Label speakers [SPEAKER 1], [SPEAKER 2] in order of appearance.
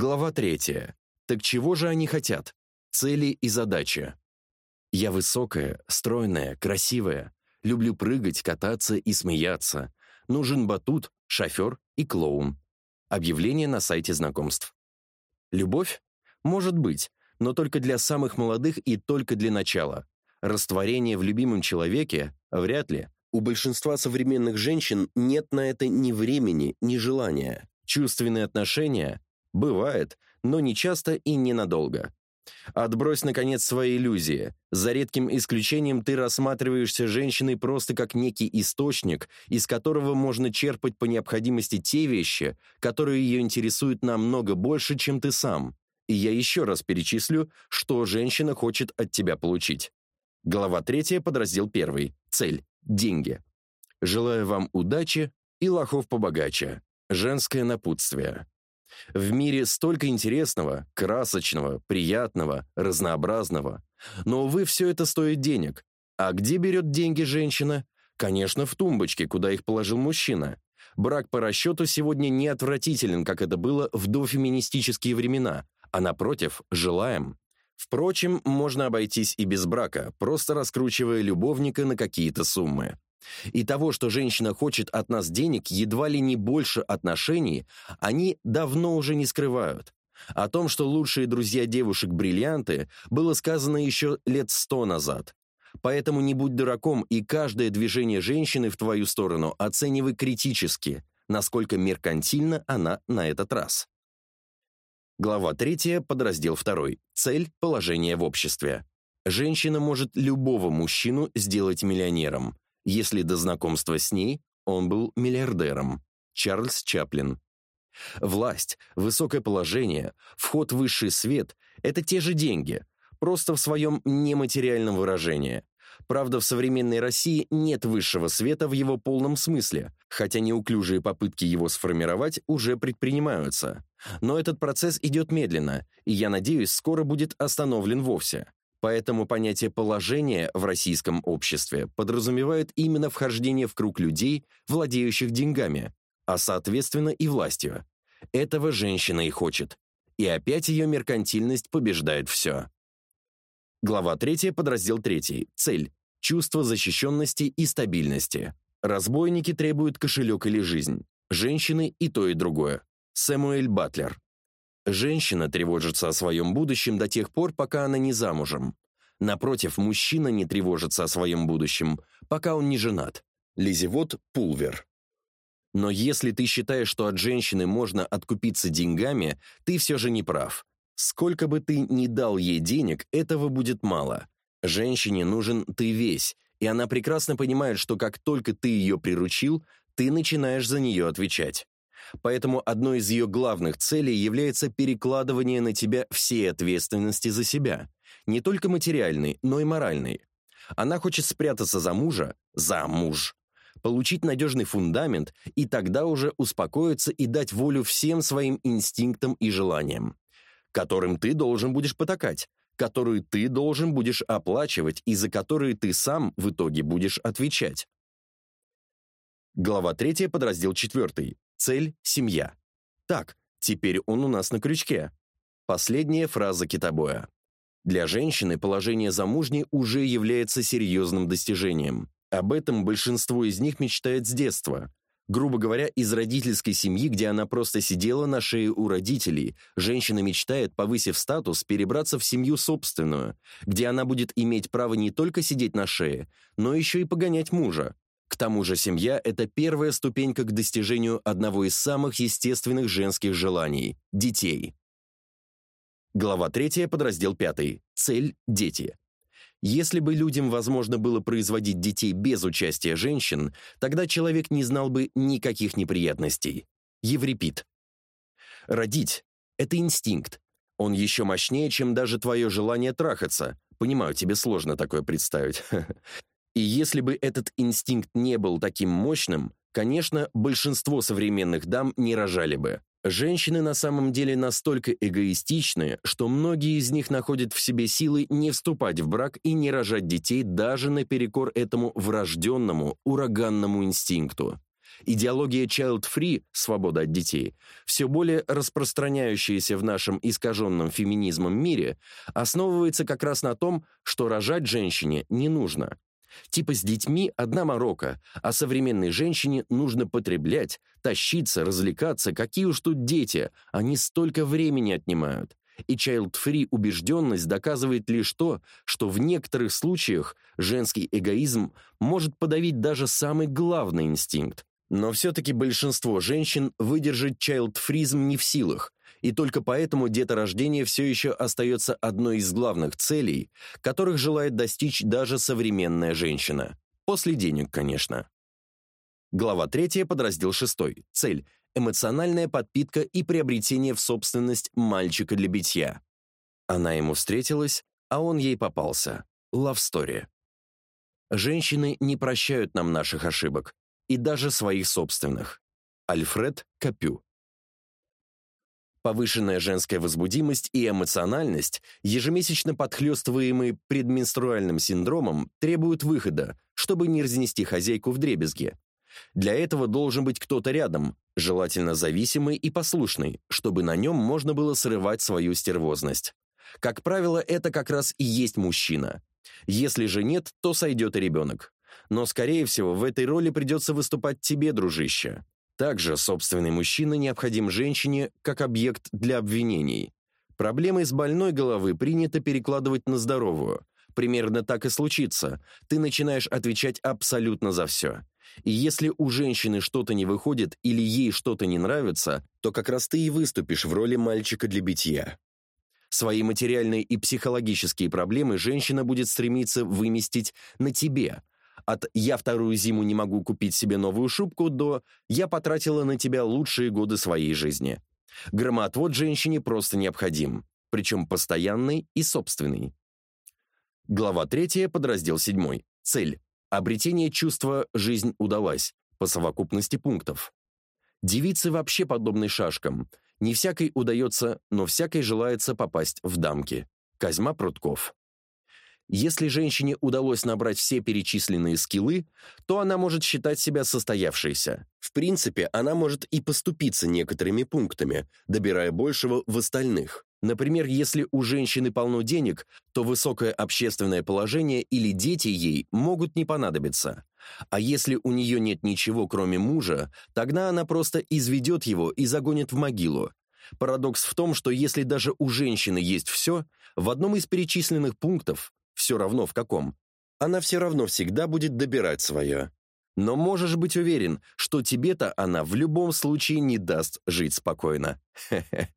[SPEAKER 1] Глава третья. Так чего же они хотят? Цели и задачи. Я высокая, стройная, красивая. Люблю прыгать, кататься и смеяться. Нужен батут, шофер и клоун. Объявление на сайте знакомств. Любовь? Может быть, но только для самых молодых и только для начала. Растворение в любимом человеке? Вряд ли. У большинства современных женщин нет на это ни времени, ни желания. Чувственные отношения? Бывает, но не часто и ненадолго. Отбрось, наконец, свои иллюзии. За редким исключением ты рассматриваешься женщиной просто как некий источник, из которого можно черпать по необходимости те вещи, которые ее интересуют намного больше, чем ты сам. И я еще раз перечислю, что женщина хочет от тебя получить. Глава 3, подраздел 1. Цель. Деньги. Желаю вам удачи и лохов побогаче. Женское напутствие. В мире столько интересного, красочного, приятного, разнообразного. Но, увы, все это стоит денег. А где берет деньги женщина? Конечно, в тумбочке, куда их положил мужчина. Брак по расчету сегодня не отвратителен, как это было в дофеминистические времена, а напротив, желаем. Впрочем, можно обойтись и без брака, просто раскручивая любовника на какие-то суммы. И того, что женщина хочет от нас денег, едва ли не больше отношений, они давно уже не скрывают. О том, что лучшие друзья девушек бриллианты, было сказано еще лет сто назад. Поэтому не будь дураком, и каждое движение женщины в твою сторону оценивай критически, насколько меркантильна она на этот раз. Глава 3, подраздел 2. Цель – положение в обществе. Женщина может любого мужчину сделать миллионером, если до знакомства с ней он был миллиардером. Чарльз Чаплин. Власть, высокое положение, вход в высший свет – это те же деньги, просто в своем нематериальном выражении. Правда, в современной России нет высшего света в его полном смысле, хотя неуклюжие попытки его сформировать уже предпринимаются. Но этот процесс идет медленно, и, я надеюсь, скоро будет остановлен вовсе. Поэтому понятие положения в российском обществе подразумевает именно вхождение в круг людей, владеющих деньгами, а соответственно и властью. Этого женщина и хочет. И опять ее меркантильность побеждает все. Глава 3, подраздел 3. Цель. Чувство защищенности и стабильности. Разбойники требуют кошелек или жизнь. Женщины и то, и другое. Сэмуэль Батлер. Женщина тревожится о своем будущем до тех пор, пока она не замужем. Напротив, мужчина не тревожится о своем будущем, пока он не женат. Лизевод Пулвер. Но если ты считаешь, что от женщины можно откупиться деньгами, ты все же не прав. Сколько бы ты ни дал ей денег, этого будет мало. Женщине нужен ты весь, и она прекрасно понимает, что как только ты ее приручил, ты начинаешь за нее отвечать. Поэтому одной из ее главных целей является перекладывание на тебя всей ответственности за себя, не только материальной, но и моральной. Она хочет спрятаться за мужа, за муж, получить надежный фундамент и тогда уже успокоиться и дать волю всем своим инстинктам и желаниям, которым ты должен будешь потакать, которую ты должен будешь оплачивать и за которые ты сам в итоге будешь отвечать. Глава 3, подраздел 4. Цель — семья. Так, теперь он у нас на крючке. Последняя фраза китобоя. Для женщины положение замужней уже является серьезным достижением. Об этом большинство из них мечтает с детства. Грубо говоря, из родительской семьи, где она просто сидела на шее у родителей, женщина мечтает, повысив статус, перебраться в семью собственную, где она будет иметь право не только сидеть на шее, но еще и погонять мужа, тому же семья – это первая ступенька к достижению одного из самых естественных женских желаний – детей. Глава 3, подраздел 5. Цель – дети. Если бы людям возможно было производить детей без участия женщин, тогда человек не знал бы никаких неприятностей. Еврипид. Родить – это инстинкт. Он еще мощнее, чем даже твое желание трахаться. Понимаю, тебе сложно такое представить. И если бы этот инстинкт не был таким мощным, конечно, большинство современных дам не рожали бы. Женщины на самом деле настолько эгоистичны, что многие из них находят в себе силы не вступать в брак и не рожать детей даже наперекор этому врожденному, ураганному инстинкту. Идеология child-free, свобода от детей, все более распространяющаяся в нашем искаженном феминизмом мире, основывается как раз на том, что рожать женщине не нужно. Типа с детьми одна морока, а современной женщине нужно потреблять, тащиться, развлекаться, какие уж тут дети, они столько времени отнимают. И child-free убежденность доказывает лишь то, что в некоторых случаях женский эгоизм может подавить даже самый главный инстинкт. Но все-таки большинство женщин выдержать child-фризм не в силах, и только поэтому деторождение все еще остается одной из главных целей, которых желает достичь даже современная женщина. После денег, конечно. Глава 3, подраздел 6. Цель – эмоциональная подпитка и приобретение в собственность мальчика для битья. Она ему встретилась, а он ей попался. Love story. Женщины не прощают нам наших ошибок, и даже своих собственных. Альфред Капю Повышенная женская возбудимость и эмоциональность, ежемесячно подхлёстываемые предменструальным синдромом, требуют выхода, чтобы не разнести хозяйку в дребезги. Для этого должен быть кто-то рядом, желательно зависимый и послушный, чтобы на нем можно было срывать свою стервозность. Как правило, это как раз и есть мужчина. Если же нет, то сойдет и ребенок. Но, скорее всего, в этой роли придется выступать тебе, дружище. Также собственный мужчина необходим женщине как объект для обвинений. Проблемы с больной головы принято перекладывать на здоровую. Примерно так и случится. Ты начинаешь отвечать абсолютно за все. И если у женщины что-то не выходит или ей что-то не нравится, то как раз ты и выступишь в роли мальчика для битья. Свои материальные и психологические проблемы женщина будет стремиться выместить на тебе, от «я вторую зиму не могу купить себе новую шубку» до «я потратила на тебя лучшие годы своей жизни». Громоотвод женщине просто необходим, причем постоянный и собственный. Глава 3, подраздел 7. Цель. Обретение чувства «жизнь удалась» по совокупности пунктов. Девицы вообще подобны шашкам. Не всякой удается, но всякой желается попасть в дамки. Козьма Прутков. Если женщине удалось набрать все перечисленные скиллы, то она может считать себя состоявшейся. В принципе, она может и поступиться некоторыми пунктами, добирая большего в остальных. Например, если у женщины полно денег, то высокое общественное положение или дети ей могут не понадобиться. А если у нее нет ничего, кроме мужа, тогда она просто изведет его и загонит в могилу. Парадокс в том, что если даже у женщины есть все, в одном из перечисленных пунктов все равно в каком, она все равно всегда будет добирать свое. Но можешь быть уверен, что тебе-то она в любом случае не даст жить спокойно. Хе-хе.